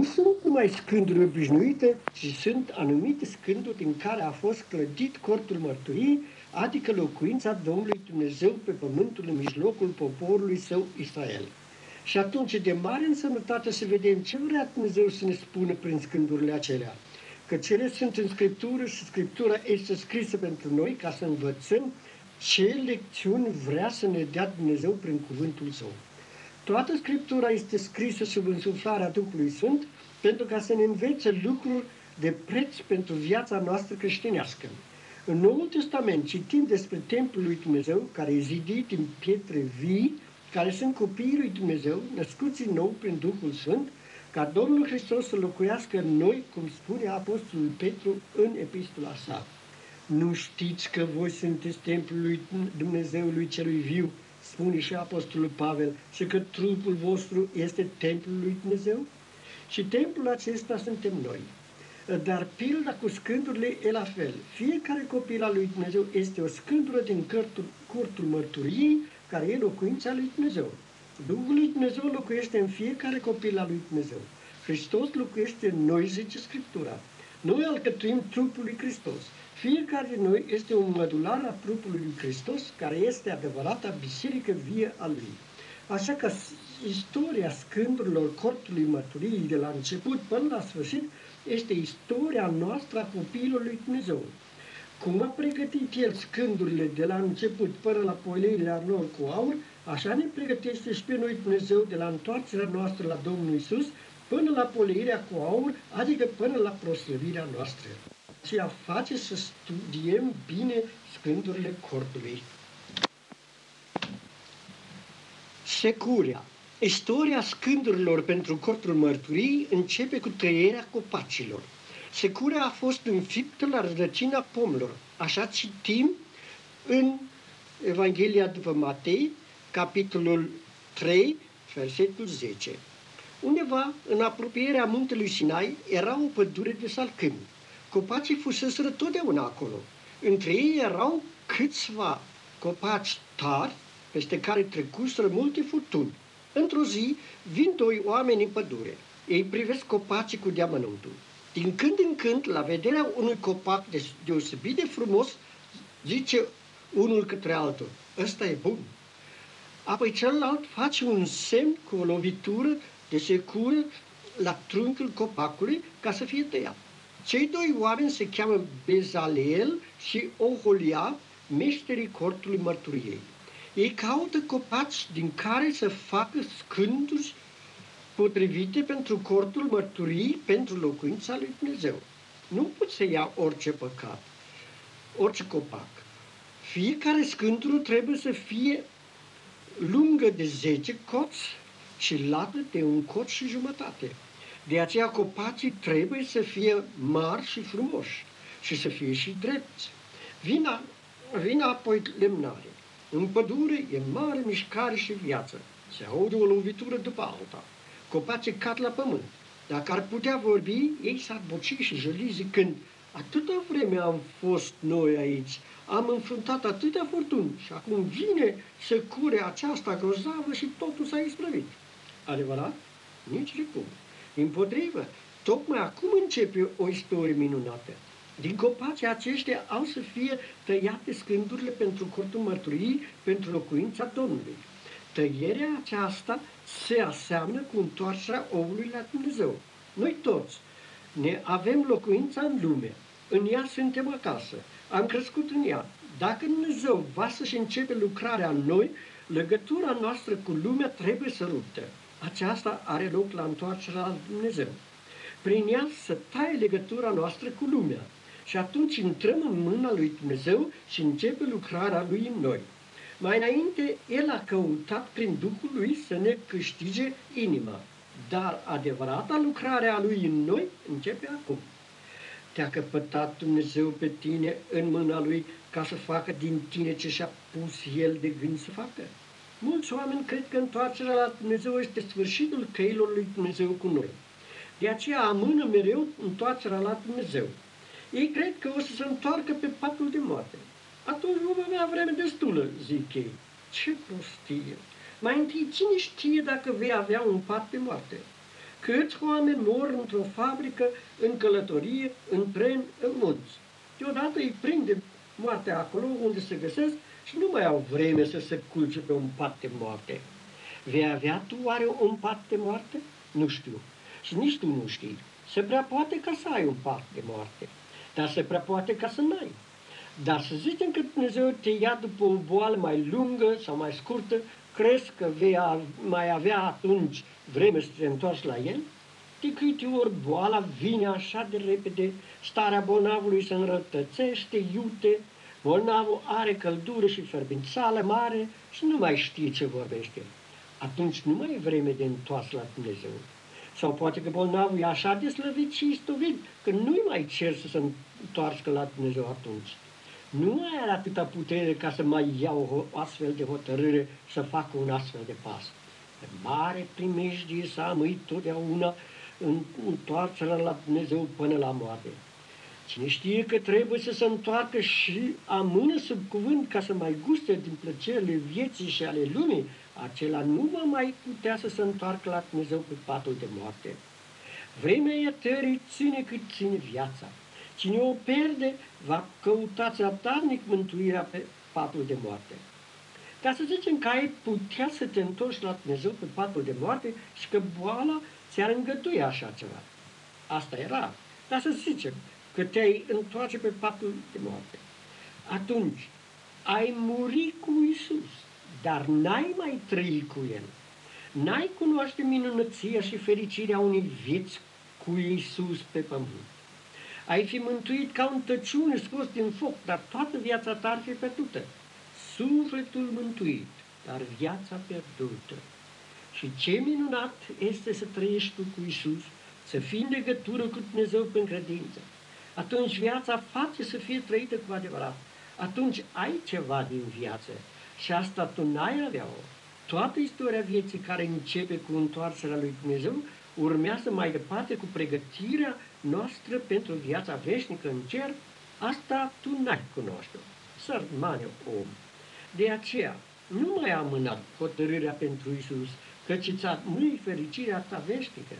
nu sunt numai scânduri obișnuite, ci sunt anumite scânduri din care a fost clădit cortul mărturii, adică locuința Domnului Dumnezeu pe pământul în mijlocul poporului său Israel. Și atunci de mare însemnătate să vedem ce vrea Dumnezeu să ne spună prin scândurile acelea. Că cele sunt în Scriptură și Scriptura este scrisă pentru noi ca să învățăm ce lecțiuni vrea să ne dea Dumnezeu prin cuvântul Său. Toată Scriptura este scrisă sub însuflarea Duhului Sfânt pentru ca să ne învețe lucruri de preț pentru viața noastră creștinească. În Noul Testament citim despre Templul lui Dumnezeu, care e zidit din pietre vii, care sunt copiii lui Dumnezeu, născuți în nou prin Duhul Sfânt, ca Domnul Hristos să locuiască în noi, cum spune Apostolul Petru în epistola sa. Nu știți că voi sunteți templul lui Dumnezeului celui viu, spune și Apostolul Pavel, și că trupul vostru este templul lui Dumnezeu? Și templul acesta suntem noi. Dar pilda cu scândurile e la fel. Fiecare copil al lui Dumnezeu este o scândură din cortul, cortul mărturiei, care e locuința lui Dumnezeu. Duhul lui Dumnezeu locuiește în fiecare copil al lui Dumnezeu. Hristos locuiește în noi, zice Scriptura. Noi alcătuim trupul lui Hristos. Fiecare din noi este un mădular a trupului lui Hristos, care este adevărata biserică vie a lui. Așa că istoria scândurilor cortului mărturiei de la început până la sfârșit este istoria noastră a copiilor lui Dumnezeu. Cum a pregătit El scândurile de la început până la poleirea lor cu aur, așa ne pregătește și pe noi Dumnezeu de la întoarcerea noastră la Domnul Isus până la poleirea cu aur, adică până la proslăvirea noastră. A face să studiem bine scândurile cortului. Securia. Istoria scândurilor pentru cortul mărturii începe cu trăierea copacilor. Securea a fost înfiptă la rădăcina pomilor. Așa citim în Evanghelia după Matei, capitolul 3, versetul 10. Undeva, în apropierea muntelui Sinai, era o pădure de salcâmi. Copacii fuseseră totdeauna acolo. Între ei erau câțiva copaci tari, peste care trecuseră multe furtuni. Într-o zi, vin doi oameni în pădure. Ei privesc copacii cu deamănuntul. Din când în când, la vederea unui copac deosebit de frumos, zice unul către altul, ăsta e bun. Apoi celălalt face un semn cu o lovitură de secură la trunchiul copacului ca să fie tăiat. Cei doi oameni se cheamă Bezaleel și Oholia, meșterii cortului mărturiei. Ei caută copaci din care să facă scânduri potrivite pentru cortul mărturii pentru locuința lui Dumnezeu. Nu poți să ia orice păcat, orice copac. Fiecare scânturu trebuie să fie lungă de 10 coți și lată de un cot și jumătate. De aceea copacii trebuie să fie mari și frumoși și să fie și drepți. Vina, vina apoi lemnare. În pădure e mare mișcare și viață. Se aude o lovitură după alta copacii cad la pământ. Dacă ar putea vorbi, ei s-ar boci și jăli zicând, atâta vreme am fost noi aici, am înfruntat atâtea furtuni și acum vine să cure aceasta grozavă și totul s-a isprăvit. Adevărat? Nici de cum. Împotrivă, tocmai acum începe o istorie minunată. Din copacii aceștia au să fie tăiate scândurile pentru cortul mărturii, pentru locuința Domnului. Tăierea aceasta se aseamnă cu întoarcerea omului la Dumnezeu. Noi toți ne avem locuința în lume, în ea suntem acasă, am crescut în ea. Dacă Dumnezeu va să-și începe lucrarea în noi, legătura noastră cu lumea trebuie să rupte. Aceasta are loc la întoarcerea la Dumnezeu. Prin ea să taie legătura noastră cu lumea. Și atunci intrăm în mâna lui Dumnezeu și începe lucrarea lui în noi. Mai înainte, el a căutat prin Duhul lui să ne câștige inima. Dar adevărata lucrare a lui în noi începe acum. Te-a căpătat Dumnezeu pe tine în mâna lui ca să facă din tine ce și-a pus el de gând să facă. Mulți oameni cred că întoarcerea la Dumnezeu este sfârșitul căilor lui Dumnezeu cu noi. De aceea amână mereu întoarcerea la Dumnezeu. Ei cred că o să se întoarcă pe patul de moarte atunci vom avea vreme destulă, zic ei. Ce prostie! Mai întâi, cine știe dacă vei avea un pat de moarte? Câți oameni mor într-o fabrică, în călătorie, în tren, în munți. Deodată îi prinde moartea acolo unde se găsesc și nu mai au vreme să se culce pe un pat de moarte. Vei avea tu oare un pat de moarte? Nu știu. Și nici tu nu știi. Se prea poate ca să ai un pat de moarte, dar se prea poate ca să n-ai. Dar să zicem că Dumnezeu te ia după o boală mai lungă sau mai scurtă, crezi că vei mai avea atunci vreme să te întorci la El? De câte ori boala vine așa de repede, starea bolnavului se înrătățește, iute, bolnavul are căldură și fărbințală mare și nu mai știe ce vorbește. Atunci nu mai e vreme de întoars la Dumnezeu. Sau poate că bolnavul e așa de slăvit și istovit, că nu-i mai cer să se întoarcă la Dumnezeu atunci. Nu mai are atâta putere ca să mai iau o astfel de hotărâre, să facă un astfel de pas. De mare primejdie să amâi totdeauna în întoarcerea la Dumnezeu până la moarte. Cine știe că trebuie să se întoarcă și amână sub cuvânt ca să mai guste din plăcerile vieții și ale lumii, acela nu va mai putea să se întoarcă la Dumnezeu pe patul de moarte. Vremea iertării ține cât ține viața. Cine o pierde, va căuta țăptarnic mântuirea pe patul de moarte. Ca să zicem că ai putea să te întorci la Dumnezeu pe patul de moarte și că boala ți-ar îngătui așa ceva. Asta era. Dar să zicem că te-ai întoarce pe patul de moarte. Atunci, ai muri cu Isus dar n-ai mai trăi cu El. N-ai cunoaște minunăția și fericirea unei vieți cu Iisus pe pământ. Ai fi mântuit ca un tăciune scos din foc, dar toată viața ta ar fi pierdută. Sufletul mântuit, dar viața pierdută. Și ce minunat este să trăiești tu cu Isus, să fii în legătură cu Dumnezeu prin credință. Atunci viața face să fie trăită cu adevărat. Atunci ai ceva din viață și asta tu n-ai avea-o. Toată istoria vieții care începe cu întoarcerea lui Dumnezeu urmează mai departe cu pregătirea noastră pentru viața veșnică în cer, asta tu n-ai cunoaște-o. Sărmane om! De aceea, nu mai amânat hotărârea pentru Isus, căci ți-a nu fericirea ta veșnică.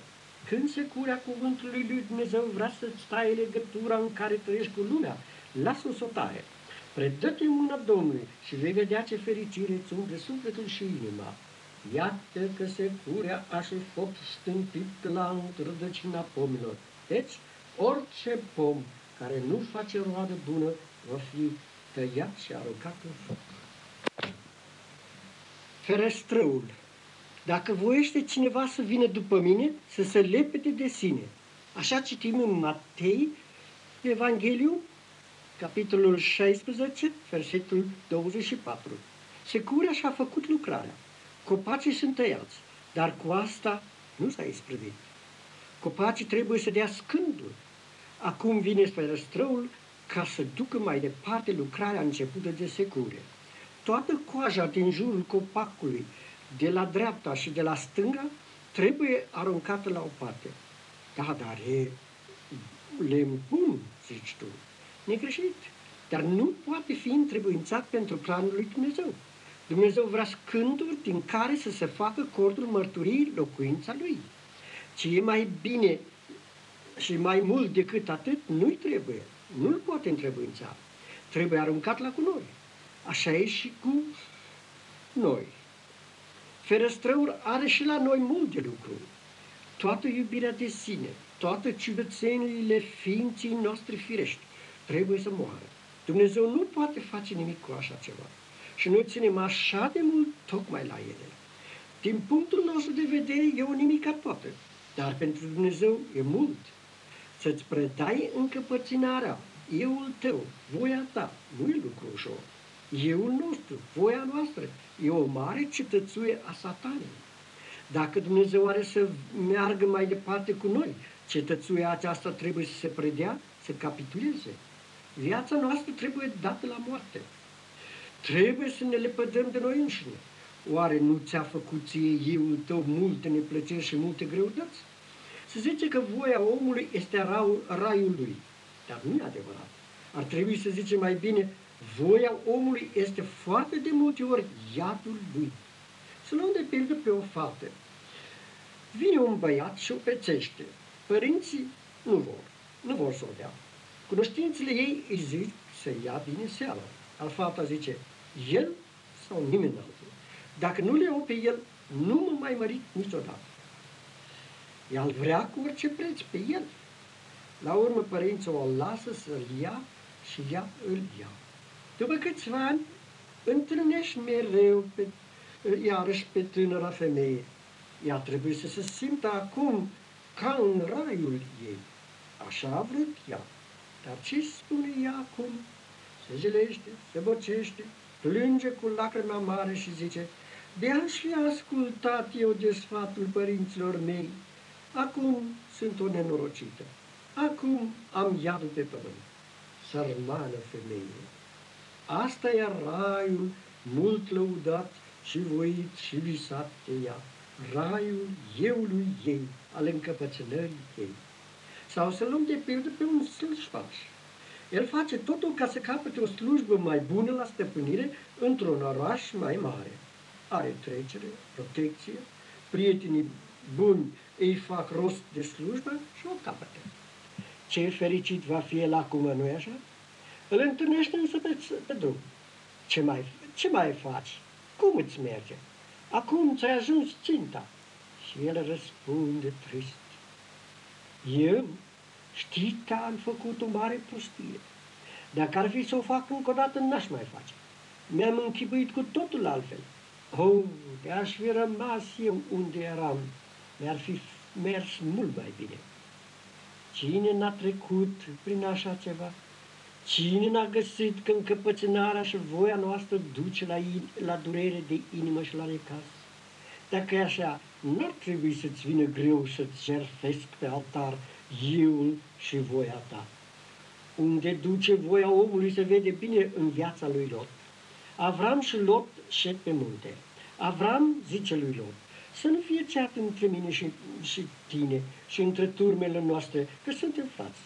Când se curea cuvântului lui Dumnezeu vrea să-ți taie legătura în care trăiești cu lumea, lasă-o să o taie. Predă-te în mâna Domnului și vei vedea ce fericire îți umple sufletul și inima. Iată că se curea așa foc stâmpit la rădăcina pomilor. Deci, orice pom care nu face roadă bună va fi tăiat și aruncat în foc. Ferestrăul. Dacă voiește cineva să vină după mine, să se lepede de sine. Așa citim în Matei, Evangheliu, capitolul 16, versetul 24. Securea și-a făcut lucrarea. Copacii sunt tăiați, dar cu asta nu s-a isprăvit. Copacii trebuie să dea scândul. Acum vine spre răstrăul ca să ducă mai departe lucrarea începută de secure. Toată coaja din jurul copacului, de la dreapta și de la stânga, trebuie aruncată la o parte. Da, dar e lemn bun, zici tu negreșit, dar nu poate fi întrebuințat pentru planul lui Dumnezeu. Dumnezeu vrea scânduri din care să se facă cordul mărturii locuința lui. Ce e mai bine și mai mult decât atât, nu-i trebuie. Nu-l poate întrebuința. Trebuie aruncat la cunori. Așa e și cu noi. Ferăstrăul are și la noi multe lucruri. Toată iubirea de sine, toate ciudățenile ființii noastre firești, trebuie să moară. Dumnezeu nu poate face nimic cu așa ceva. Și noi ținem așa de mult tocmai la ele. Din punctul nostru de vedere e o nimica toată, dar pentru Dumnezeu e mult. Să-ți predai încăpățânarea, euul tău, voia ta, nu e lucru ușor. Euul nostru, voia noastră, e o mare cetățuie a satanei. Dacă Dumnezeu are să meargă mai departe cu noi, cetățuia aceasta trebuie să se predea, să capituleze. Viața noastră trebuie dată la moarte. Trebuie să ne lepădăm de noi înșine. Oare nu ți-a făcut ție euul tău multe neplăceri și multe greutăți? Se zice că voia omului este raiul, raiul lui. Dar nu e adevărat. Ar trebui să zicem mai bine, voia omului este foarte de multe ori iadul lui. Să luăm de pildă pe o fată. Vine un băiat și o pețește. Părinții nu vor, nu vor să o dea. Cunoștințele ei îi zic să ia bine seama. Al fata zice, el sau nimeni altul. Dacă nu le iau pe el, nu mă mai mărit niciodată. El vrea cu orice preț pe el. La urmă părinții o lasă să-l ia și ea îl ia. După câțiva ani, întâlnești mereu pe, iarăși pe tânăra femeie. Ea trebuie să se simtă acum ca în raiul ei. Așa a vrut ea. Dar ce spune ea acum? Se zilește, se bocește, plânge cu lacrima mare și zice, de-aș fi ascultat eu de sfatul părinților mei, acum sunt o nenorocită, acum am iadul pe pământ. Sărmană femeie, asta e raiul mult lăudat și voit și visat de ea, raiul euului ei, al încăpățânării ei. Sau să luăm de pildă pe un slujbaș. El face totul ca să capete o slujbă mai bună la stăpânire într-un oraș mai mare. Are trecere, protecție, prietenii buni îi fac rost de slujbă și o capătă. Ce fericit va fi el acum, nu-i așa? Îl întâlnește însă pe, pe drum. Ce mai, ce mai faci? Cum îți merge? Acum ți-ai ajuns ținta. Și el răspunde trist. Eu, știi că am făcut o mare prostie. Dacă ar fi să o fac încă o dată, n-aș mai face. Mi-am închipuit cu totul altfel. Oh, de-aș fi rămas eu unde eram, mi-ar fi mers mult mai bine. Cine n-a trecut prin așa ceva? Cine n-a găsit că încăpățânarea și voia noastră duce la, in, la durere de inimă și la necaz? Dacă e așa, n-ar trebui să-ți vină greu să-ți jertfesc pe altar euul și voia ta. Unde duce voia omului se vede bine în viața lui Lot. Avram și Lot șed pe munte. Avram zice lui Lot, să nu fie ceat între mine și, și tine și între turmele noastre, că suntem frați.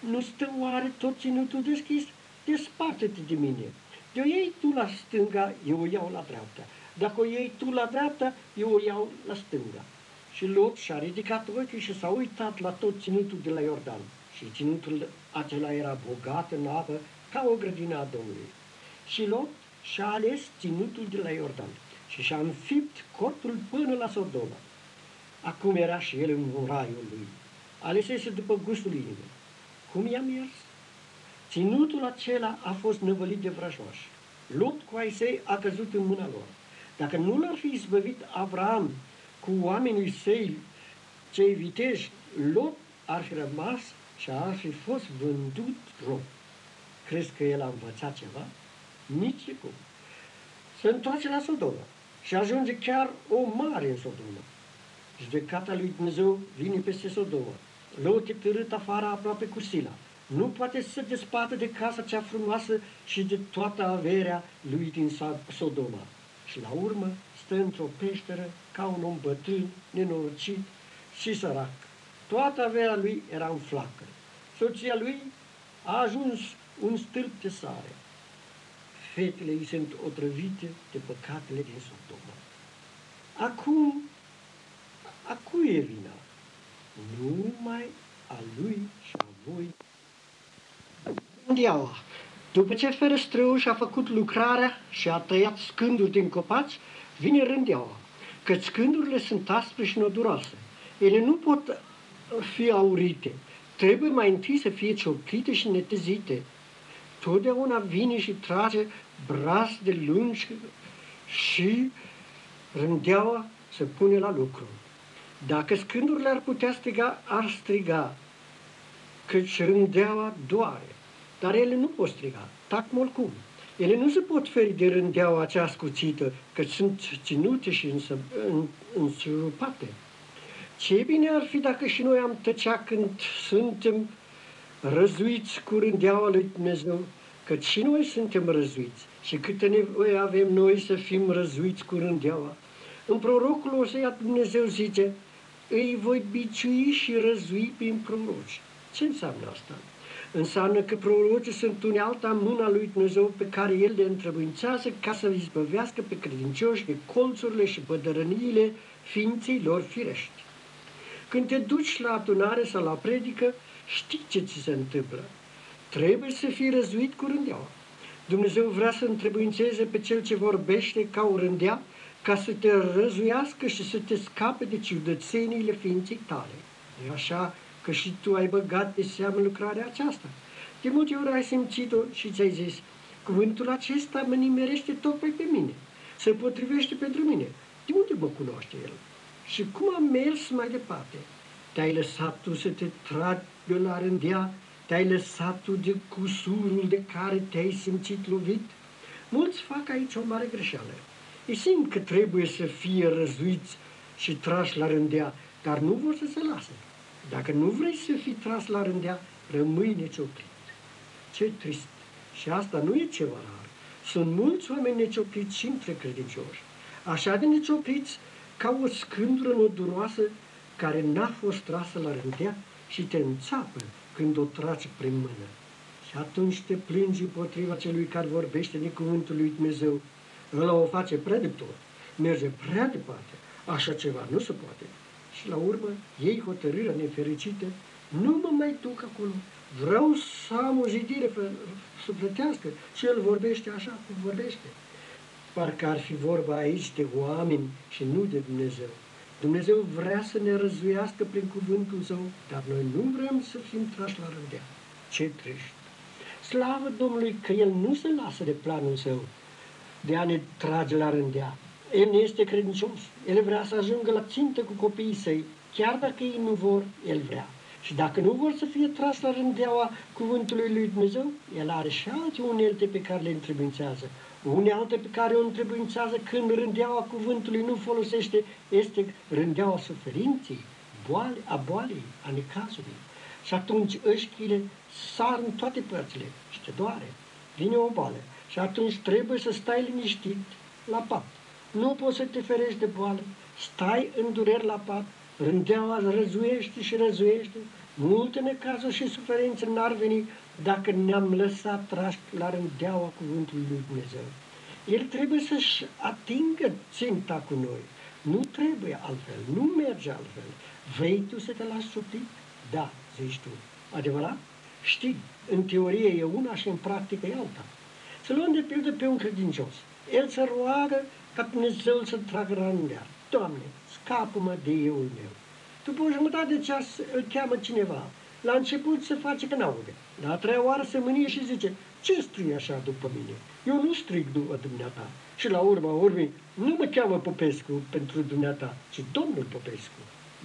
Nu stă oare tot ținutul deschis? Desparte-te de mine. De o iei tu la stânga, eu o iau la dreapta. Dacă o iei tu la dreapta, eu o iau la stânga. Și Lot și-a ridicat ochii și s-a uitat la tot ținutul de la Iordan. Și ținutul acela era bogat în apă, ca o grădină a Domnului. Și Lot și-a ales ținutul de la Iordan și și-a înfipt cortul până la Sodoma. Acum era și el în raiul lui. Alesese după gustul inimii. Cum i-a mers? Ținutul acela a fost năvălit de vrăjoși. Lot cu ai săi a căzut în mâna lor. Dacă nu l-ar fi izbăvit Avram cu oamenii săi, cei viteji, Lot ar fi rămas și ar fi fost vândut rob. Crezi că el a învățat ceva? Nici cum. Se întoarce la Sodoma și ajunge chiar o mare în Sodoma. Judecata lui Dumnezeu vine peste Sodoma. Lot e târât afară aproape cu sila. Nu poate să se despată de casa cea frumoasă și de toată averea lui din Sodoma. Și la urmă stă într-o peșteră ca un om bătrân, nenorocit și sărac. Toată averea lui era în flacără. Soția lui a ajuns un stâlp de sare. Fetele îi sunt otrăvite de păcatele din Sodoma. Acum, a cui e vina? Numai a lui și a voi. Diaua, după ce ferăstrăul și-a făcut lucrarea și a tăiat scânduri din copaci, vine rândeaua, că scândurile sunt aspre și noduroase. Ele nu pot fi aurite, trebuie mai întâi să fie cioclite și netezite. Totdeauna vine și trage braz de lungi și rândeaua se pune la lucru. Dacă scândurile ar putea striga, ar striga, căci rândeaua doare. Dar ele nu pot striga, tac molcum. Ele nu se pot feri de rândeaua acea scuțită, că sunt ținute și însurupate. Ce bine ar fi dacă și noi am tăcea când suntem răzuiți cu rândeaua lui Dumnezeu, că și noi suntem răzuiți și câte nevoie avem noi să fim răzuiți cu rândeaua. În prorocul Osea Dumnezeu zice, îi voi biciui și răzui prin proroci. Ce înseamnă asta? Înseamnă că prorocii sunt unealta în mâna lui Dumnezeu pe care El le întrebuințează ca să izbăvească pe credincioși de colțurile și pădărăniile ființei lor firești. Când te duci la adunare sau la predică, știi ce ți se întâmplă. Trebuie să fii răzuit cu rândeaua. Dumnezeu vrea să întrebuințeze pe cel ce vorbește ca o rândea, ca să te răzuiască și să te scape de ciudățeniile ființei tale. E așa că și tu ai băgat de seamă lucrarea aceasta. De multe ori ai simțit-o și ți-ai zis, cuvântul acesta mă nimerește tocmai pe mine, se potrivește pentru mine. De unde mă cunoaște el? Și cum am mers mai departe? Te-ai lăsat tu să te tragi de la rândea? Te-ai lăsat tu de cusurul de care te-ai simțit lovit? Mulți fac aici o mare greșeală. Ei simt că trebuie să fie răzuiți și trași la rândea, dar nu vor să se lase. Dacă nu vrei să fii tras la rândea, rămâi necioprit. Ce trist! Și asta nu e ceva rar. Sunt mulți oameni neciopriți și între credincioși. Așa de neciopriți ca o scândură noduroasă care n-a fost trasă la rândea și te înțapă când o tragi prin mână. Și atunci te plângi împotriva celui care vorbește din cuvântul lui Dumnezeu. Ăla o face prea de tot, merge prea departe. Așa ceva nu se poate. Și la urmă, ei hotărârea nefericită, nu mă mai duc acolo. Vreau să am o zidire sufletească și el vorbește așa cum vorbește. Parcă ar fi vorba aici de oameni și nu de Dumnezeu. Dumnezeu vrea să ne răzuiască prin cuvântul Său, dar noi nu vrem să fim trași la rândea. Ce triști! Slavă Domnului că El nu se lasă de planul Său de a ne trage la rândea. El ne este credincios. El vrea să ajungă la țintă cu copiii săi. Chiar dacă ei nu vor, El vrea. Și dacă nu vor să fie tras la rândeaua cuvântului lui Dumnezeu, El are și alte unelte pe care le întrebuințează. Unealte pe care o întrebuințează când rândeaua cuvântului nu folosește este rândeaua suferinței, boale, a boalei, a necazului. Și atunci ășchile sar în toate părțile și te doare, vine o boală. Și atunci trebuie să stai liniștit la pat. Nu poți să te ferești de boală, stai în dureri la pat, rândeaua răzuiește și răzuiește, multe necazuri și suferințe n-ar veni dacă ne-am lăsat trași la rândeaua cuvântului lui Dumnezeu. El trebuie să-și atingă ținta cu noi. Nu trebuie altfel, nu merge altfel. Vrei tu să te lași suplit? Da, zici tu. Adevărat? Știi, în teorie e una și în practică e alta. Să luăm de pildă pe un credincios. El se roagă ca Dumnezeu să tragă rândea. Doamne, scapă-mă de euul meu. După o jumătate de ceas îl cheamă cineva. La început se face că n-aude. La a treia oară se mânie și zice, ce strii așa după mine? Eu nu strig după dumneata. Și la urma urmei, nu mă cheamă Popescu pentru dumneata, ci Domnul Popescu.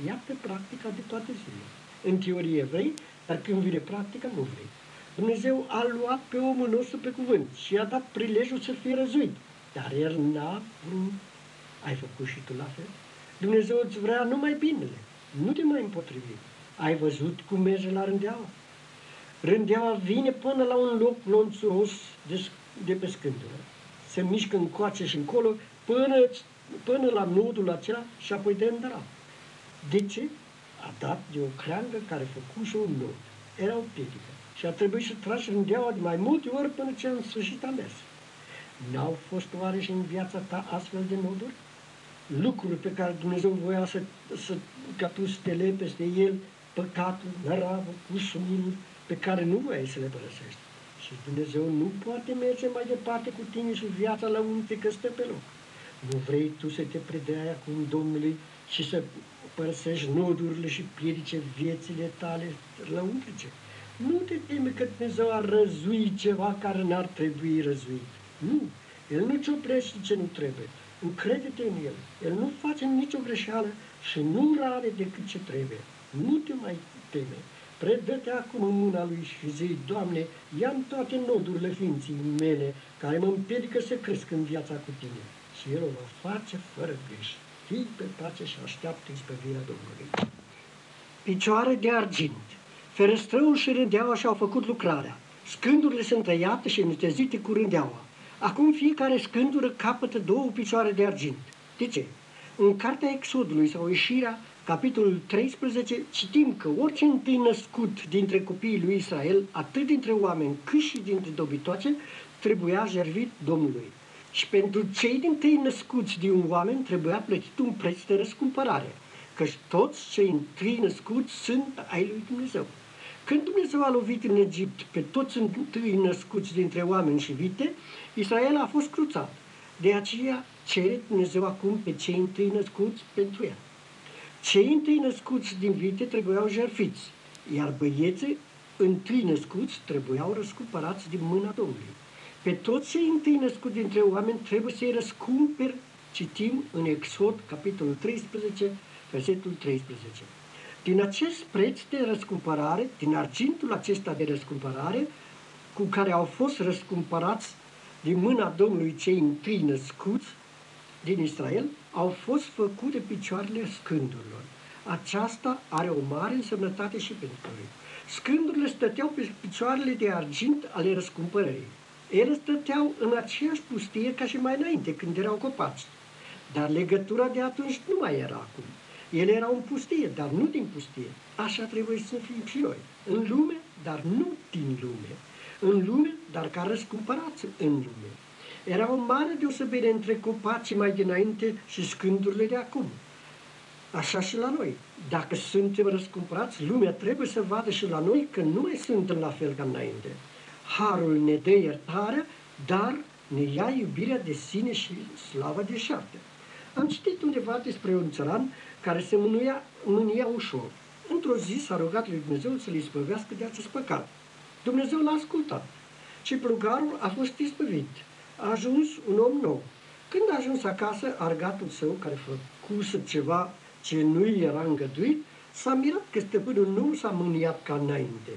Ia pe practica de toate zilele. În teorie vrei, dar când vine practica, nu vrei. Dumnezeu a luat pe omul nostru pe cuvânt și i-a dat prilejul să fie răzuit. Dar el n-a vrut. Ai făcut și tu la fel? Dumnezeu îți vrea numai binele, nu te mai împotrivi. Ai văzut cum merge la rândeaua? Rândeaua vine până la un loc lonțuros de, de pe scândură. Se mișcă încoace și încolo până, până la nodul acela și apoi de îndra. De ce? A dat de o creangă care făcuse un nod. Era o piedică. Și a trebuit să tragi rândeaua de mai multe ori până ce în sfârșit a mers. N-au fost oare și în viața ta astfel de noduri? lucruri pe care Dumnezeu voia să, să, ca tu să te lei peste el, păcatul, năravul, cusumul, pe care nu voiai să le părăsești. Și Dumnezeu nu poate merge mai departe cu tine și viața la unde că stă pe loc. Nu vrei tu să te predai acum Domnului și să părăsești nodurile și piedice viețile tale lăuntrice. Nu te teme că Dumnezeu ar răzui ceva care n-ar trebui răzuit. Nu. El nu-ți oprește ce nu trebuie. Încrede-te în El. El nu face nicio greșeală și nu rare decât ce trebuie. Nu te mai teme. Predă-te acum în mâna Lui și zi, Doamne, ia toate nodurile ființii mele care mă împiedică să cresc în viața cu Tine. Și El o va face fără greș. Fii pe pace și așteaptă izbăvirea Domnului. Picioare de argint. Ferăstrăul și rândeaua și-au făcut lucrarea. Scândurile sunt tăiate și netezite cu rândeaua. Acum fiecare scândură capătă două picioare de argint. De ce? În Cartea Exodului sau Ieșirea, capitolul 13, citim că orice întâi născut dintre copiii lui Israel, atât dintre oameni cât și dintre dobitoace, trebuia jervit Domnului. Și pentru cei din tâi născuți din un oameni trebuia plătit un preț de răscumpărare. căci toți cei întâi născuți sunt ai lui Dumnezeu. Când Dumnezeu a lovit în Egipt pe toți întâi născuți dintre oameni și vite, Israel a fost cruțat. De aceea cere Dumnezeu acum pe cei întâi născuți pentru el. Cei întâi născuți din vite trebuiau jerfiți, iar băieții întâi născuți trebuiau răscumpărați din mâna Domnului. Pe toți cei întâi născuți dintre oameni trebuie să-i răscumperi, citim în Exod, capitolul 13, versetul 13. Din acest preț de răscumpărare, din argintul acesta de răscumpărare, cu care au fost răscumpărați din mâna Domnului cei întâi născuți din Israel, au fost făcute picioarele scândurilor. Aceasta are o mare însemnătate și pentru noi. Scândurile stăteau pe picioarele de argint ale răscumpărării. Ele stăteau în aceeași pustie ca și mai înainte, când erau copaci. Dar legătura de atunci nu mai era acum. Ele erau în pustie, dar nu din pustie. Așa trebuie să fim și noi. În lume, dar nu din lume. În lume, dar ca răscumpărați în lume. Era o mare deosebire între copacii mai dinainte și scândurile de acum. Așa și la noi. Dacă suntem răscumpărați, lumea trebuie să vadă și la noi că nu mai suntem la fel ca înainte. Harul ne dă iertarea, dar ne ia iubirea de sine și slava de șarte. Am citit undeva despre un țăran care se mânuia, mânia ușor. Într-o zi s-a rugat lui Dumnezeu să-l izbăvească de acest păcat. Dumnezeu l-a ascultat și plugarul a fost izbăvit. A ajuns un om nou. Când a ajuns acasă, argatul său, care făcuse ceva ce nu era îngăduit, s-a mirat că stăpânul nu s-a mâniat ca înainte.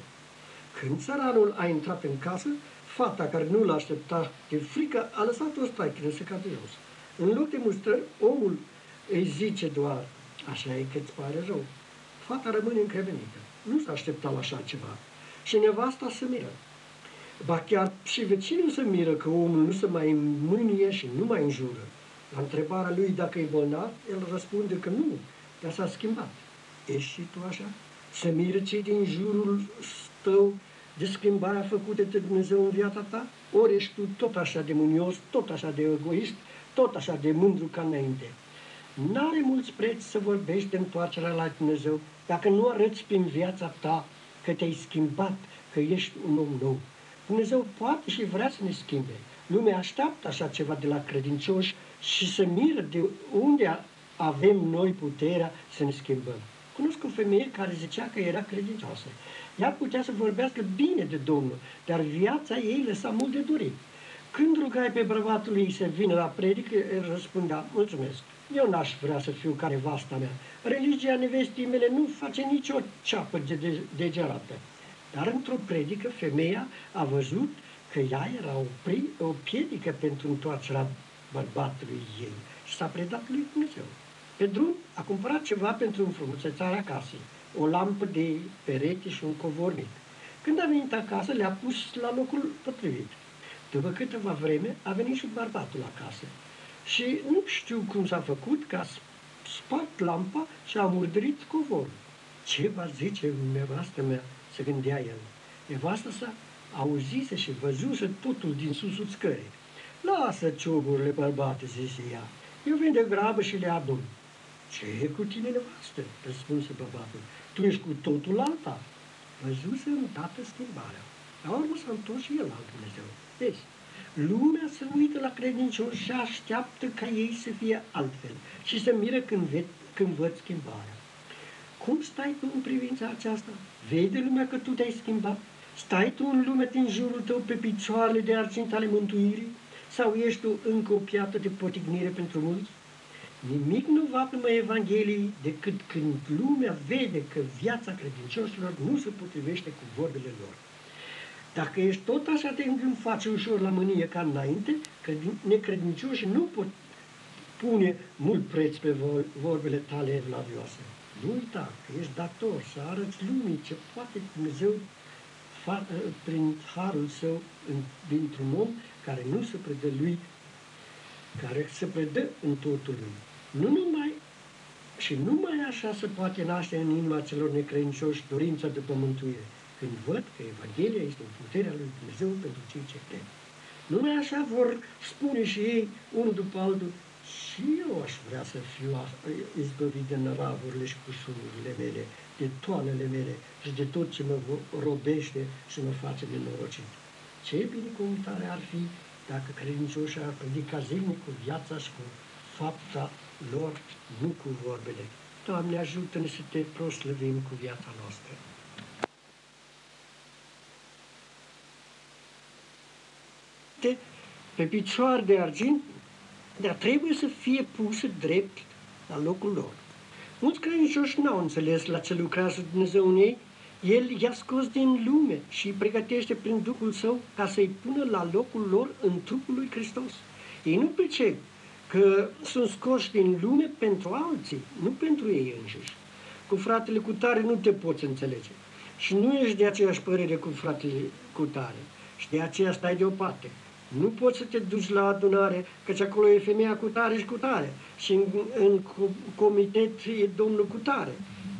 Când țăranul a intrat în casă, fata care nu l-a așteptat de frică a lăsat o straichine să cadă jos. În loc de mustrări, omul îi zice doar, așa e că îți pare rău. Fata rămâne încrevenită. Nu s-a așteptat la așa ceva. Și nevasta se miră. Ba chiar și vecinul se miră că omul nu se mai mânie și nu mai înjură. La întrebarea lui dacă e bolnav, el răspunde că nu, dar s-a schimbat. Ești și tu așa? Se miră cei din jurul tău de schimbarea făcută de Dumnezeu în viața ta? Ori ești tu tot așa de mânios, tot așa de egoist, tot așa de mândru ca înainte? N-are mulți preț să vorbești de întoarcerea la Dumnezeu dacă nu arăți prin viața ta că te-ai schimbat, că ești un om nou. Dumnezeu poate și vrea să ne schimbe. Lumea așteaptă așa ceva de la credincioși și se miră de unde avem noi puterea să ne schimbăm. Cunosc o femeie care zicea că era credincioasă. Ea putea să vorbească bine de Domnul, dar viața ei lăsa mult de dorit. Când rugai pe bărbatul ei să vină la predică, el răspundea, mulțumesc, eu n-aș vrea să fiu care vasta mea. Religia nevestii mele nu face nicio ceapă de, de, degerată. Dar într-o predică, femeia a văzut că ea era o, pri, o piedică pentru întoarcerea bărbatului ei și s-a predat lui Dumnezeu. Pe drum a cumpărat ceva pentru înfrumusețarea casei, o lampă de perete și un covornic. Când a venit acasă, le-a pus la locul potrivit. După câteva vreme, a venit și bărbatul acasă. Și nu știu cum s-a făcut, că a spart lampa și a murdărit covorul. Ce va zice nevastă mea, se gândea el. Nevastă sa auzise și văzuse totul din susul scării. Lasă cioburile, bărbate, zise ea. Eu vin de grabă și le adun. Ce e cu tine, nevastă? răspunse bărbatul. Tu ești cu totul alta. Văzuse tată schimbarea. La urmă s-a întors și el la Dumnezeu. Vezi, lumea se uită la credincioși și așteaptă ca ei să fie altfel și se miră când, ved, când văd schimbarea. Cum stai tu în privința aceasta? Vede lumea că tu te-ai schimbat? Stai tu în lume din jurul tău pe picioarele de argint ale mântuirii? Sau ești tu încă o piatră de potignire pentru mulți? Nimic nu va plămă Evangheliei decât când lumea vede că viața credincioșilor nu se potrivește cu vorbele lor. Dacă ești tot așa te face ușor la mânie ca înainte, că necredincioșii nu pot pune mult preț pe vorbele tale evlavioase. Nu uita că ești dator să arăți lumii ce poate Dumnezeu prin harul său dintr-un om care nu se predă lui, care se predă în totul lui. Nu numai și numai așa se poate naște în inima celor necredincioși dorința după mântuire, când văd că Evanghelia este în puterea lui Dumnezeu pentru cei ce cred. Numai așa vor spune și ei, unul după altul, Și eu aș vrea să fiu izbăvit de năravurile și cusurile mele, de toanele mele și de tot ce mă robește și mă face de norocit. Ce binecuvântare ar fi dacă credincioșii ar predica zilnic cu viața și cu fapta lor, nu cu vorbele. Doamne, ajută-ne să te proslăvim cu viața noastră. Te, pe picioare de argint, dar trebuie să fie puse drept la locul lor. Mulți credincioși n-au înțeles la ce lucrează Dumnezeu în ei, El i-a scos din lume și îi pregătește prin Duhul Său ca să-i pună la locul lor în trupul lui Hristos. Ei nu pricep că sunt scoși din lume pentru alții, nu pentru ei înșiși. Cu fratele cu tare nu te poți înțelege. Și nu ești de aceeași părere cu fratele cu tare. Și de aceea stai deoparte. Nu poți să te duci la adunare, căci acolo e femeia cu tare și cu tare. Și în, în comitet e domnul cu tare.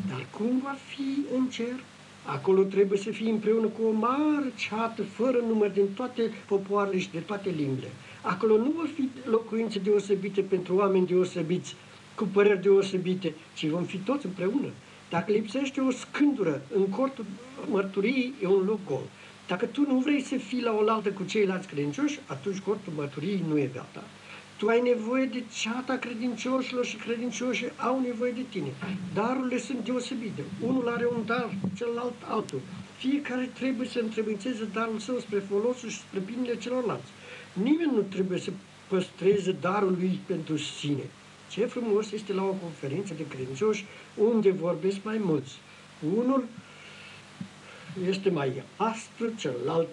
Dar cum va fi în cer? Acolo trebuie să fii împreună cu o mare ceată, fără număr, din toate popoarele și de toate limbile. Acolo nu vor fi locuințe deosebite pentru oameni deosebiți, cu păreri deosebite, ci vom fi toți împreună. Dacă lipsește o scândură în cortul mărturiei, e un loc gol. Dacă tu nu vrei să fii la oaltă cu ceilalți credincioși, atunci cortul mărturiei nu e gata. Tu ai nevoie de ceata credincioșilor și credincioșii au nevoie de tine. Darurile sunt deosebite. Unul are un dar, celălalt altul. Fiecare trebuie să întrebințeze darul său spre folosul și spre binele celorlalți. Nimeni nu trebuie să păstreze darul lui pentru sine. Ce frumos este la o conferință de credincioși unde vorbesc mai mulți. Unul este mai aspru, celălalt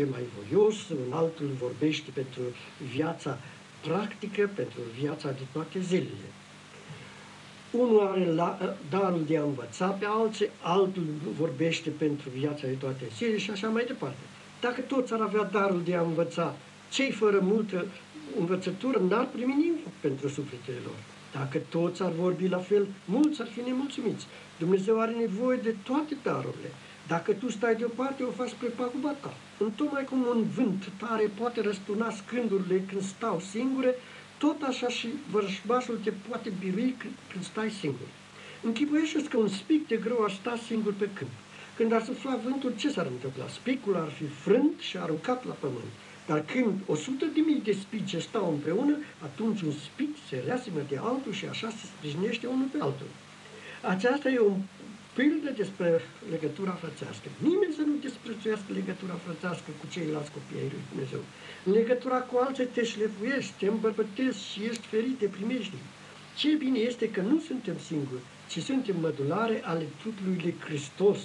e mai voios, un altul vorbește pentru viața practică, pentru viața de toate zilele. Unul are la, darul de a învăța pe alții, altul vorbește pentru viața de toate zilele și așa mai departe. Dacă toți ar avea darul de a învăța, cei fără multă învățătură n-ar primi nimic pentru sufletele lor. Dacă toți ar vorbi la fel, mulți ar fi nemulțumiți. Dumnezeu are nevoie de toate darurile. Dacă tu stai deoparte, o faci spre paguba ta. Întocmai cum un vânt tare poate răstuna scândurile când stau singure, tot așa și vărșbașul te poate birui când stai singur. Închipuiește-ți că un spic de grâu ar sta singur pe câmp. Când ar sufla vântul, ce s-ar întâmpla? Spicul ar fi frânt și aruncat la pământ. Dar când o sută de mii de spice stau împreună, atunci un spic se reasemă de altul și așa se sprijinește unul pe altul. Aceasta e un pildă despre legătura frățească. Nimeni să nu disprețuiască legătura frățească cu ceilalți copii ai lui Dumnezeu. În legătura cu alții te șlefuiești, te îmbărbătezi și ești ferit de primești. Ce bine este că nu suntem singuri, ci suntem mădulare ale trupului lui Hristos.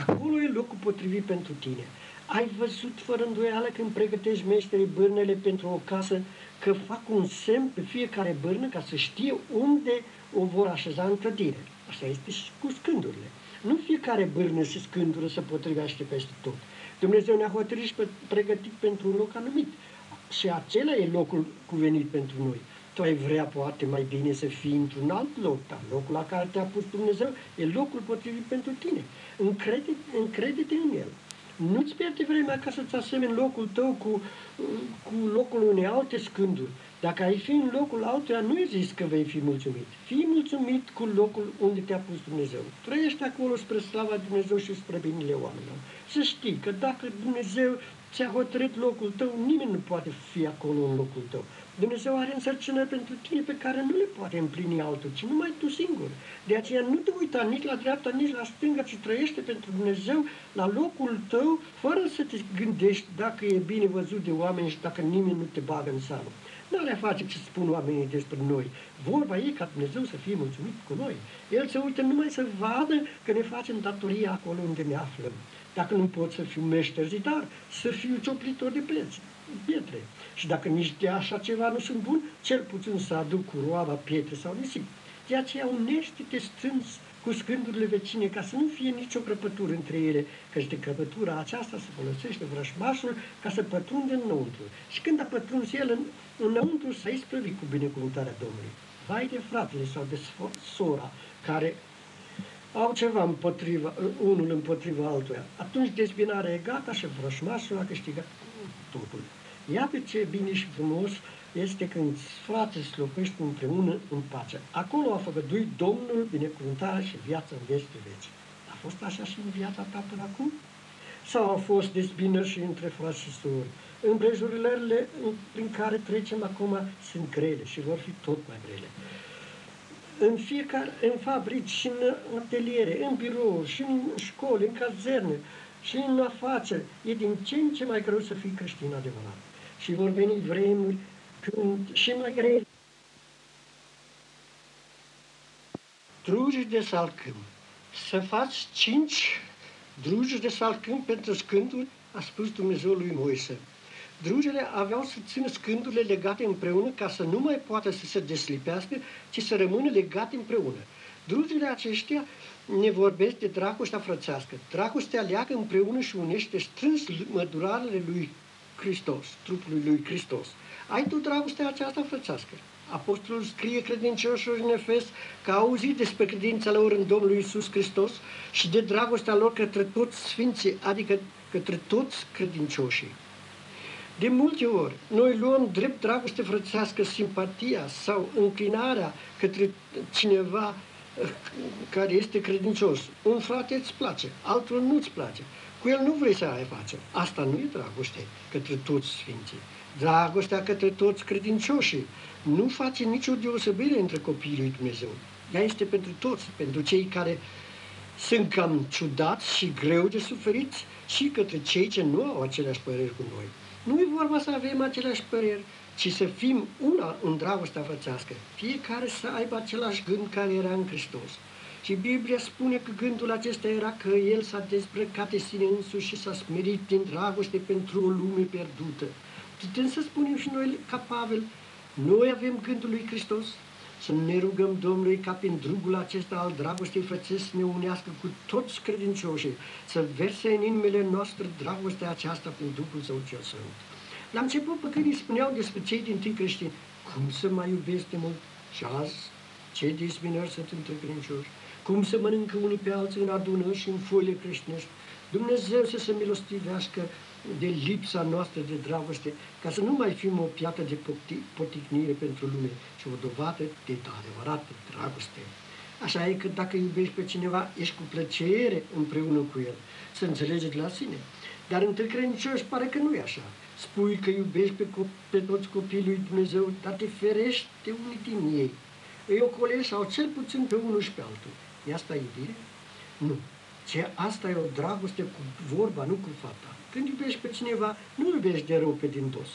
Acolo e locul potrivit pentru tine. Ai văzut fără îndoială când pregătești meșterii bârnele pentru o casă că fac un semn pe fiecare bârnă ca să știe unde o vor așeza în clădire. Așa este și cu scândurile. Nu fiecare bârnă și scândură se potrivește peste tot. Dumnezeu ne-a hotărât și pregătit pentru un loc anumit. Și acela e locul cuvenit pentru noi. Tu ai vrea poate mai bine să fii într-un alt loc, dar locul la care te-a pus Dumnezeu e locul potrivit pentru tine. Încrede, încrede-te în el. Nu-ți pierde vremea ca să-ți asemeni locul tău cu, cu locul unei alte scânduri. Dacă ai fi în locul altuia, nu zis că vei fi mulțumit. Fii mulțumit cu locul unde te-a pus Dumnezeu. Trăiește acolo spre slava Dumnezeu și spre binele oamenilor. Să știi că dacă Dumnezeu ți-a hotărât locul tău, nimeni nu poate fi acolo în locul tău. Dumnezeu are însărcinări pentru tine pe care nu le poate împlini altul, ci numai tu singur. De aceea nu te uita nici la dreapta, nici la stânga, ci trăiește pentru Dumnezeu la locul tău, fără să te gândești dacă e bine văzut de oameni și dacă nimeni nu te bagă în seamă. Nu le face ce spun oamenii despre noi. Vorba e ca Dumnezeu să fie mulțumit cu noi. El se uită numai să vadă că ne facem datoria acolo unde ne aflăm. Dacă nu pot să fiu meșter zidar, să fiu cioplitor de plăți, pietre. Și dacă nici de așa ceva nu sunt bun, cel puțin să aduc cu roaba pietre sau nisip. De aceea unește-te strâns cu scândurile vecine, ca să nu fie nicio crăpătură între ele, căci de crăpătura aceasta se folosește vrășmașul ca să pătrunde înăuntru. Și când a pătruns el în, înăuntru, s-a isprăvit cu binecuvântarea Domnului. Vai de fratele sau de sora care au ceva împotriva, unul împotriva altuia. Atunci dezbinarea e gata și vrășmașul a câștigat totul. Iată ce bine și frumos este când frate slopești împreună în pace. Acolo a făgăduit Domnul binecuvântarea și viața în veci de veci. A fost așa și în viața ta până acum? Sau au fost dezbinări și între frați și surori? Împrejurările prin care trecem acum sunt grele și vor fi tot mai grele. În fiecare, în fabrici și în ateliere, în birouri și în școli, în cazerne și în afaceri, e din ce în ce mai greu să fii creștin adevărat. Și vor veni vremuri când și mai grele. Drugi de salcâm. Să faci cinci drugi de salcâm pentru scânduri, a spus Dumnezeu lui Moise. Drugele aveau să țină scândurile legate împreună ca să nu mai poată să se deslipească, ci să rămână legate împreună. Drugele aceștia ne vorbesc de dragostea frățească. Dragostea leagă împreună și unește strâns mădurarele lui Hristos, trupului lui Hristos. Ai tu dragostea aceasta frățească? Apostolul scrie credincioșilor în Efes că au auzit despre credința lor în Domnul Iisus Hristos și de dragostea lor către toți sfinții, adică către toți credincioșii. De multe ori, noi luăm drept dragoste frățească simpatia sau înclinarea către cineva eh, care este credincios. Un frate îți place, altul nu-ți place. Cu el nu vrei să ai face. Asta nu e dragoste către toți sfinții. Dragostea către toți credincioșii nu face nicio deosebire între copiii lui Dumnezeu. Ea este pentru toți, pentru cei care sunt cam ciudați și greu de suferit și către cei ce nu au aceleași păreri cu noi. Nu e vorba să avem aceleași păreri, ci să fim una în dragostea frățească. Fiecare să aibă același gând care era în Hristos. Și Biblia spune că gândul acesta era că El s-a dezbrăcat de sine însuși și s-a smerit din dragoste pentru o lume pierdută. Putem să spunem și noi, ca Pavel, noi avem gândul lui Hristos, să ne rugăm Domnului ca prin drugul acesta al dragostei frățesc să ne unească cu toți credincioșii, să verse în inimile noastre dragostea aceasta prin Duhul Său cel Sfânt. La început păcării spuneau despre cei din tâi creștini, cum să mai iubesc de mult? Și azi, ce disminări sunt între credincioși? Cum să mănâncă unii pe alții în adunări și în foile creștinești? Dumnezeu să se milostivească de lipsa noastră de dragoste, ca să nu mai fim o piatră de poticnire pentru lume, ci o dovadă de adevărată dragoste. Așa e că dacă iubești pe cineva, ești cu plăcere împreună cu el. Să înțelegeți la sine. Dar între credincioși pare că nu e așa. Spui că iubești pe, pe toți copiii lui Dumnezeu, dar te ferești de unii din ei. Îi ocolești sau cel puțin pe unul și pe altul. E asta iubire? Nu. Ce asta e o dragoste cu vorba, nu cu fata. Când iubești pe cineva, nu iubești de rău pe din dos.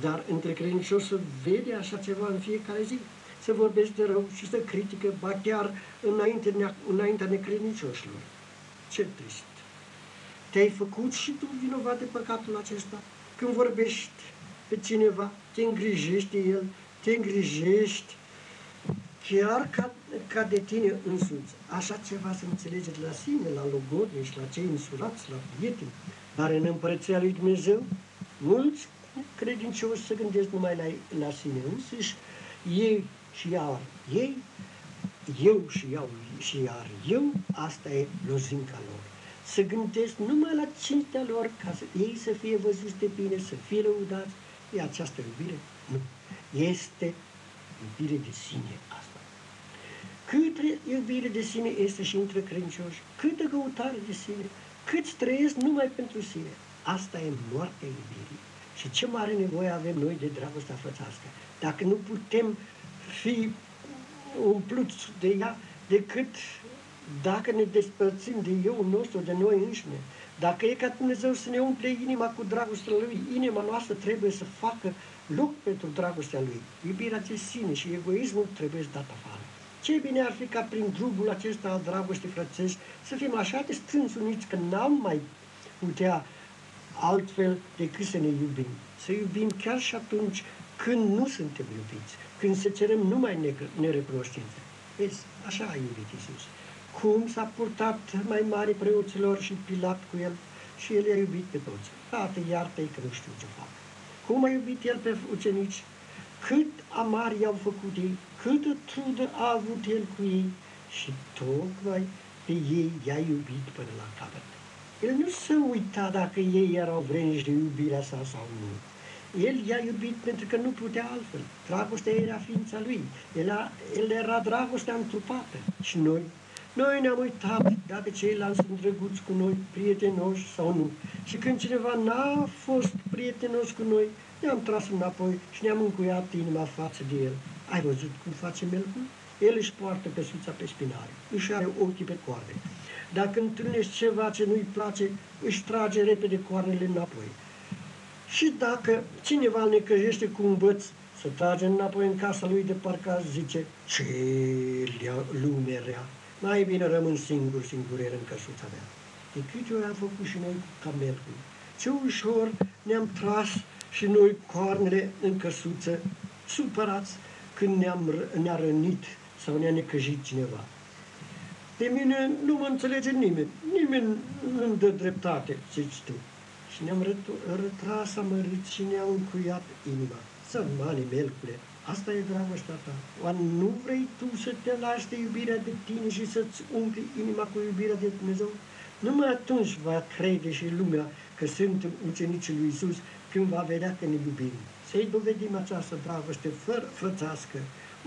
Dar între credincioși să vede așa ceva în fiecare zi. Să vorbești de rău și să critică, ba chiar înainte, înaintea necredincioșilor. Ce trist! Te-ai făcut și tu vinovat de păcatul acesta? Când vorbești pe cineva, te îngrijești de el, te îngrijești chiar ca, ca de tine însuți. Așa ceva să înțelegeți la sine, la logodni și la cei însurați, la prieteni. Dar în împărăția lui Dumnezeu, mulți credincioși se gândesc numai la, la sine însuși, ei și iar ei, eu și iau și iar eu, asta e lozinca lor. Să gândesc numai la cinstea lor, ca să, ei să fie văzuți de bine, să fie lăudați. E această iubire? Nu. Este iubire de sine asta. Câtă iubire de sine este și între credincioși, câtă căutare de sine, câți trăiesc numai pentru sine. Asta e moartea iubirii. Și ce mare nevoie avem noi de dragostea frățească. Dacă nu putem fi umpluți de ea decât dacă ne despărțim de eu nostru, de noi înșine, dacă e ca Dumnezeu să ne umple inima cu dragostea Lui, inima noastră trebuie să facă loc pentru dragostea Lui. Iubirea de sine și egoismul trebuie dat afară. Ce bine ar fi ca prin drumul acesta al dragostei frățești să fim așa de strâns uniți că n-am mai putea altfel decât să ne iubim. Să iubim chiar și atunci când nu suntem iubiți, când se cerem numai nerecunoștință. Vezi, așa a iubit Iisus. Cum s-a purtat mai mare preoților și Pilat cu el și el i-a iubit pe toți. Tată, iartă-i că nu știu ce fac. Cum a iubit el pe ucenici? Cât amari i-au făcut ei, câtă trudă a avut el cu ei și tocmai pe ei i-a iubit până la capăt. El nu se uita dacă ei erau vrenși de iubirea sa sau nu. El i-a iubit pentru că nu putea altfel. Dragostea era ființa lui. El, a, el era dragostea întrupată. Și noi? Noi ne-am uitat dacă ceilalți sunt drăguți cu noi, prietenoși sau nu. Și când cineva n-a fost prietenos cu noi, ne-am tras înapoi și ne-am încuiat inima față de el. Ai văzut cum face melcul? El își poartă căsuța pe spinare, își are ochii pe coarne. Dacă întâlnești ceva ce nu-i place, își trage repede coarnele înapoi. Și dacă cineva îl necăjește cu un băț, să trage înapoi în casa lui de parcă zice, ce lume rea, mai bine rămân singur, singurier în căsuța mea. De câte ori am făcut și noi ca mergul. Ce ușor ne-am tras și noi coarnele în căsuță, supărați când ne-am, ne-a rănit sau ne-a necăjit cineva. Pe mine nu mă înțelege nimeni, nimeni nu-mi dă dreptate, zici tu. Și ne-am rătras amărât și ne-am încuiat inima. Sărmane, melcule, asta e dragostea ta. Oare nu vrei tu să te lași de iubirea de tine și să-ți umpli inima cu iubirea de Dumnezeu? Numai atunci va crede și lumea că suntem ucenicii lui Isus când va vedea că ne iubim. Să-i dovedim această dragoste fără frățească.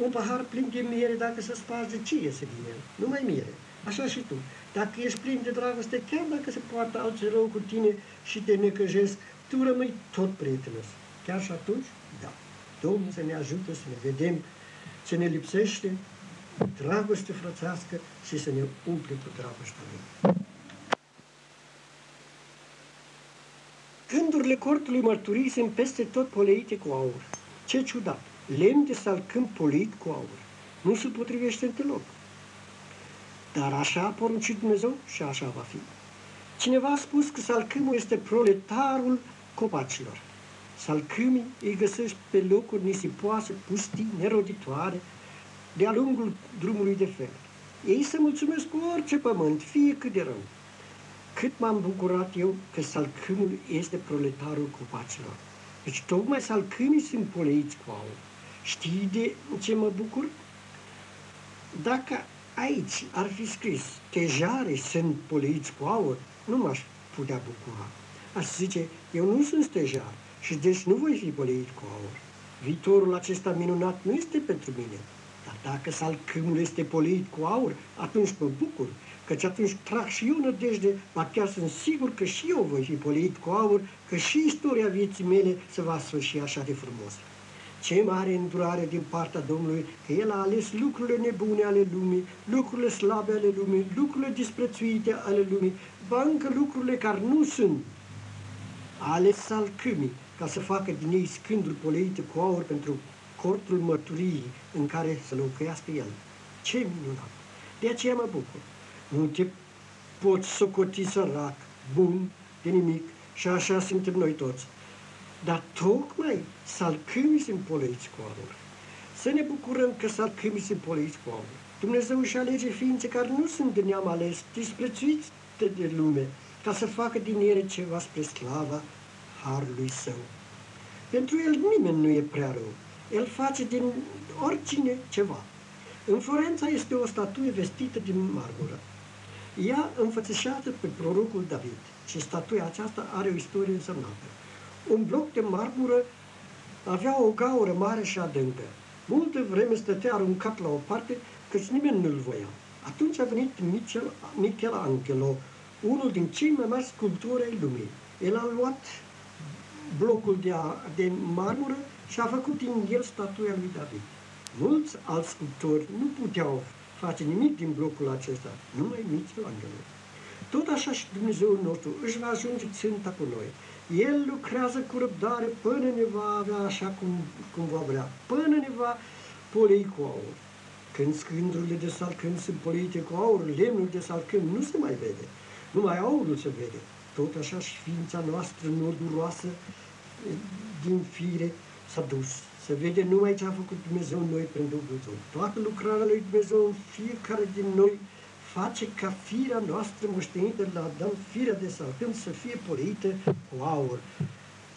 Un pahar plin de miere, dacă se sparge, ce iese din el? Numai miere. Așa și tu. Dacă ești plin de dragoste, chiar dacă se poartă alții rău cu tine și te necăjesc, tu rămâi tot prietenos. Chiar și atunci? Da. Domnul să ne ajute să ne vedem ce ne lipsește, dragoste frățească și să ne umple cu dragostea Lui. Gândurile cortului mărturii sunt peste tot poleite cu aur. Ce ciudat! Lemn de salcâm polit cu aur. Nu se potrivește deloc. Dar așa a poruncit Dumnezeu și așa va fi. Cineva a spus că salcâmul este proletarul copacilor. Salcâmii îi găsești pe locuri nisipoase, pustii, neroditoare, de-a lungul drumului de fel. Ei se mulțumesc cu orice pământ, fie cât de rău. Cât m-am bucurat eu că salcâmul este proletarul copacilor. Deci tocmai salcâmii sunt poleiți cu aur. Știi de ce mă bucur? Dacă aici ar fi scris tejare sunt poleiți cu aur, nu m-aș putea bucura. Aș zice, eu nu sunt stejar și deci nu voi fi poleit cu aur. Viitorul acesta minunat nu este pentru mine, dar dacă salcâmul este poleit cu aur, atunci mă bucur, căci atunci trag și eu nădejde, ba chiar sunt sigur că și eu voi fi poleit cu aur, că și istoria vieții mele se va sfârși așa de frumos ce mare îndurare din partea Domnului, că El a ales lucrurile nebune ale lumii, lucrurile slabe ale lumii, lucrurile disprețuite ale lumii, ba încă lucrurile care nu sunt. A ales salcâmii ca să facă din ei scânduri poleite cu aur pentru cortul mărturiei în care să locuiască El. Ce minunat! De aceea mă bucur. Nu te poți socoti sărac, bun, de nimic și așa suntem noi toți. Dar tocmai salcâmii sunt poleiți cu aur. Să ne bucurăm că salcâmii sunt poleiți cu aur. Dumnezeu își alege ființe care nu sunt de neam ales, disprețuiți de, de lume, ca să facă din ele ceva spre slava Harului Său. Pentru El nimeni nu e prea rău. El face din oricine ceva. În Florența este o statuie vestită din marmură. Ea înfățișează pe prorocul David și statuia aceasta are o istorie însemnată. Un bloc de marmură avea o gaură mare și adâncă. Multă vreme stătea aruncat la o parte, căci nimeni nu-l voia. Atunci a venit Michel, Michelangelo, unul din cei mai mari sculptori ai lumii. El a luat blocul de, a, de marmură și a făcut din el statuia lui David. Mulți alți sculptori nu puteau face nimic din blocul acesta, numai Michelangelo. Tot așa și Dumnezeul nostru își va ajunge ținta cu noi. El lucrează cu răbdare până ne va avea așa cum, cum va vrea, până ne va polei cu aur. Când scândurile de salcâm sunt polite cu aur, lemnul de salcâm nu se mai vede, numai aurul se vede. Tot așa și ființa noastră noduroasă din fire s-a dus. Se vede numai ce a făcut Dumnezeu în noi prin Duhul Său. Toată lucrarea lui Dumnezeu în fiecare din noi face ca firea noastră moștenită la Adam, firea de salcâm, să fie poleită cu aur,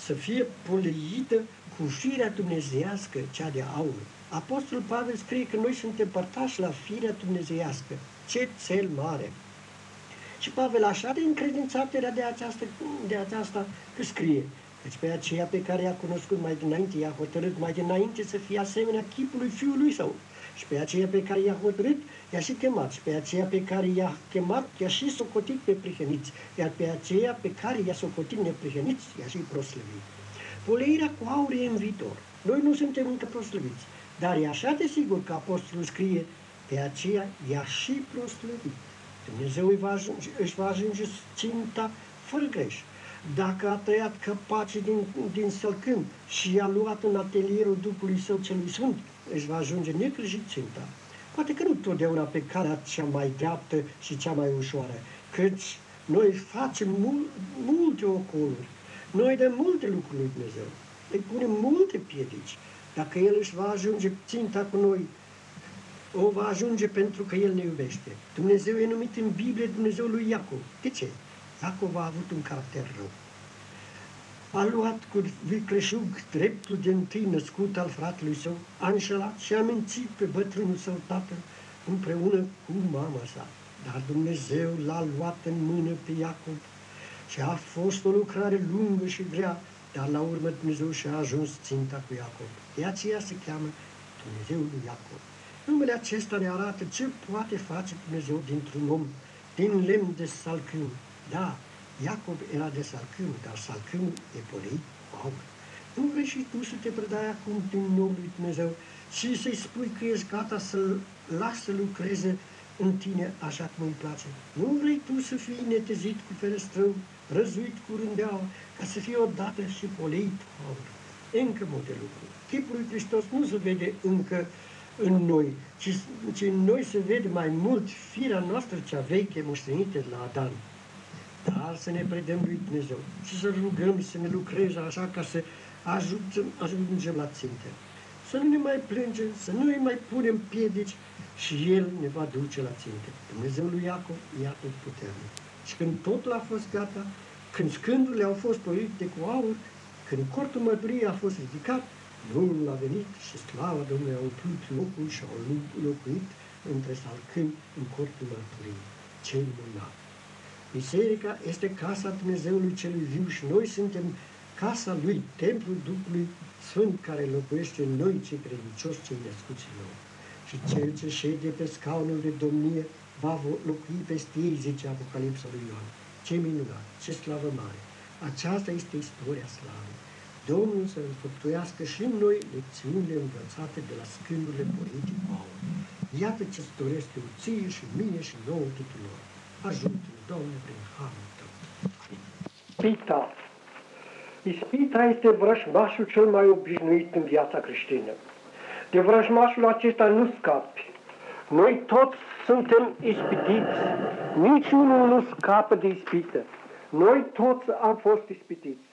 să fie poleită cu firea dumnezeiască, cea de aur. Apostolul Pavel scrie că noi suntem părtași la firea dumnezeiască. Ce cel mare! Și Pavel așa de încredințat era de aceasta, de aceasta că scrie Deci pe aceea pe care i-a cunoscut mai dinainte, i-a hotărât mai dinainte să fie asemenea chipului fiului său. Și pe aceea pe care i-a hotărât, i-a și chemat. Și pe aceea pe care i-a chemat, i-a și socotit pe prihăniți. Iar pe aceea pe care i-a socotit neprihăniți, i-a și proslăvit. Poleirea cu aur e în viitor. Noi nu suntem încă proslăviți. Dar e așa de sigur că apostolul scrie, pe aceea i-a și proslăvit. Dumnezeu îi va ajunge, își va ajunge ținta fără greș. Dacă a tăiat căpaci din, din sălcâm și i-a luat în atelierul Duhului Său celui Sfânt, își va ajunge necrăjit ținta. Poate că nu totdeauna pe calea cea mai dreaptă și cea mai ușoară, căci noi facem mul, multe ocoluri. Noi de multe lucruri lui Dumnezeu. Îi punem multe piedici. Dacă El își va ajunge ținta cu noi, o va ajunge pentru că El ne iubește. Dumnezeu e numit în Biblie Dumnezeul lui Iacov. De ce? Iacov a avut un caracter rău. A luat cu vicleșug dreptul de întâi născut al fratelui său, a înșelat și a mințit pe bătrânul său tată împreună cu mama sa. Dar Dumnezeu l-a luat în mână pe Iacov și a fost o lucrare lungă și grea, dar la urmă Dumnezeu și-a ajuns ținta cu Iacov. De aceea se cheamă Dumnezeul lui Iacov. Numele acesta ne arată ce poate face Dumnezeu dintr-un om din lemn de salcâm. Da, Iacob era de salcâm, dar salcâmul e poleit cu aur. Nu vrei și tu să te predai acum din nou lui Dumnezeu și să-i spui că ești gata să-L lași să lucreze în tine așa cum îi place. Nu vrei tu să fii netezit cu ferestrău, răzuit cu rândeaua, ca să fii odată și poleit cu aur. Încă multe lucruri. Chipul lui Hristos nu se vede încă în noi, ci, ci în noi se vede mai mult firea noastră cea veche moștenită la Adam. Dar să ne predăm lui Dumnezeu și să rugăm să ne lucreze așa ca să ajungem, ajungem la ținte. Să nu ne mai plângem, să nu ne mai punem piedici și El ne va duce la ținte. Dumnezeu lui Iacov e tot puternic. Și când totul a fost gata, când scândurile au fost polite cu aur, când cortul măduriei a fost ridicat, Domnul a venit și slava Domnului a umplut locul și a locuit între salcâni în cortul mărturiei. Ce minunat! Biserica este casa Dumnezeului celui viu și noi suntem casa Lui, templul Duhului Sfânt care locuiește în noi cei credincioși, cei născuți nou. Și cel ce șede pe scaunul de domnie va locui peste ei, zice Apocalipsa lui Ioan. Ce minunat, ce slavă mare! Aceasta este istoria slavei. Domnul să înfăptuiască și în noi lecțiunile învățate de la schimburile politice aur. Iată ce-ți dorește ție și mine și nouă tuturor. Ajută-ne, Doamne, prin harul Tău. Ispita. Ispita este vrășmașul cel mai obișnuit în viața creștină. De vrăjmașul acesta nu scapi. Noi toți suntem ispitiți. Niciunul nu scapă de ispită. Noi toți am fost ispitiți.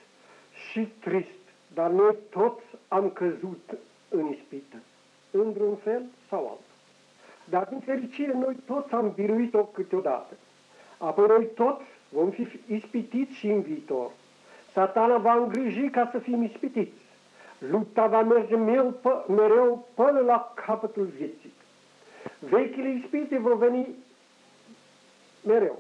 Și trist dar noi toți am căzut în ispită, într-un fel sau altul. Dar din fericire noi toți am biruit-o câteodată. Apoi noi toți vom fi ispitiți și în viitor. Satana va îngriji ca să fim ispitiți. Lupta va merge mereu până la capătul vieții. Vechile ispite vor veni mereu.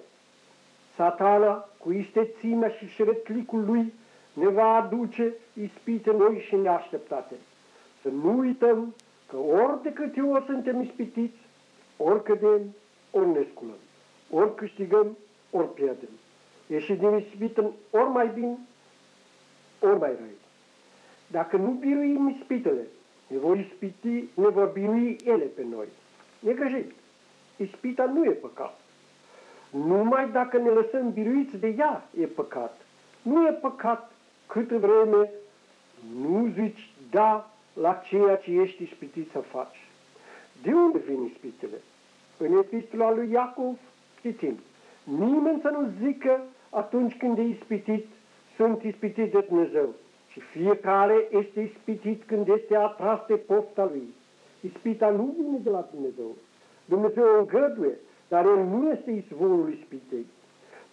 Satana, cu istețimea și șeretlicul lui, ne va aduce ispite noi și neașteptate. Să nu uităm că ori de câte ori suntem ispitiți, ori cădem, ori ne sculăm, ori câștigăm, ori pierdem. Ieși din ispită ori mai bine, ori mai rău. Dacă nu biruim ispitele, ne vor ispiti, ne vor birui ele pe noi. E greșit. Ispita nu e păcat. Numai dacă ne lăsăm biruiți de ea e păcat. Nu e păcat câtă vreme nu zici da la ceea ce ești ispitit să faci. De unde vin ispitele? În epistola lui Iacov citim. Nimeni să nu zică atunci când e ispitit, sunt ispitit de Dumnezeu. Și fiecare este ispitit când este atras de pofta lui. Ispita nu vine de la Dumnezeu. Dumnezeu o îngăduie, dar el nu este izvorul ispitei.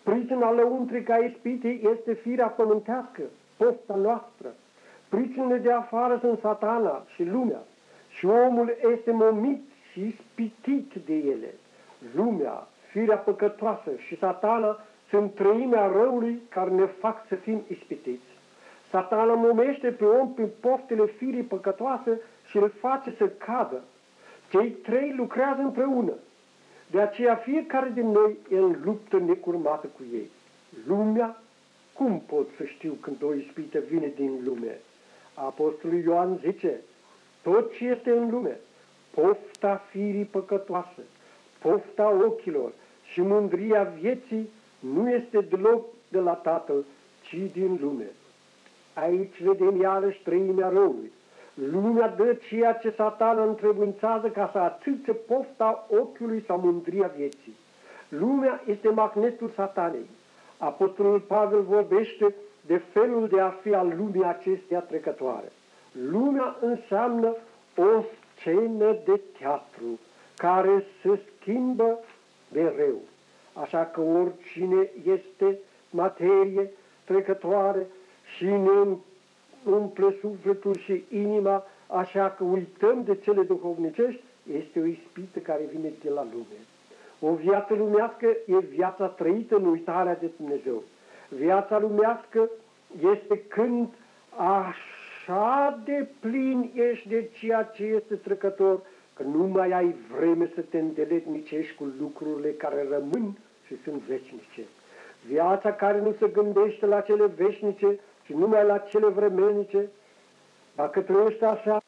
Pricina lăuntrica ispitei este firea pământească, pofta noastră. Pricinile de afară sunt satana și lumea și omul este momit și spitit de ele. Lumea, firea păcătoasă și satana sunt trăimea răului care ne fac să fim ispitiți. Satana momește pe om prin poftele firii păcătoase și îl face să cadă. Cei trei lucrează împreună. De aceea fiecare din noi e în luptă necurmată cu ei. Lumea, cum pot să știu când o ispită vine din lume? Apostolul Ioan zice, tot ce este în lume, pofta firii păcătoase, pofta ochilor și mândria vieții nu este deloc de la Tatăl, ci din lume. Aici vedem iarăși trăimea răului. Lumea dă ceea ce satana întrebuințează ca să atâțe pofta ochiului sau mândria vieții. Lumea este magnetul satanei. Apostolul Pavel vorbește de felul de a fi al lumii acesteia trecătoare. Lumea înseamnă o scenă de teatru care se schimbă mereu. Așa că oricine este materie trecătoare și ne umple sufletul și inima, așa că uităm de cele duhovnicești, este o ispită care vine de la lume. O viață lumească e viața trăită în uitarea de Dumnezeu. Viața lumească este când așa de plin ești de ceea ce este trecător, că nu mai ai vreme să te îndeletnicești cu lucrurile care rămân și sunt veșnice. Viața care nu se gândește la cele veșnice, ci numai la cele vremenice, dacă trăiești așa,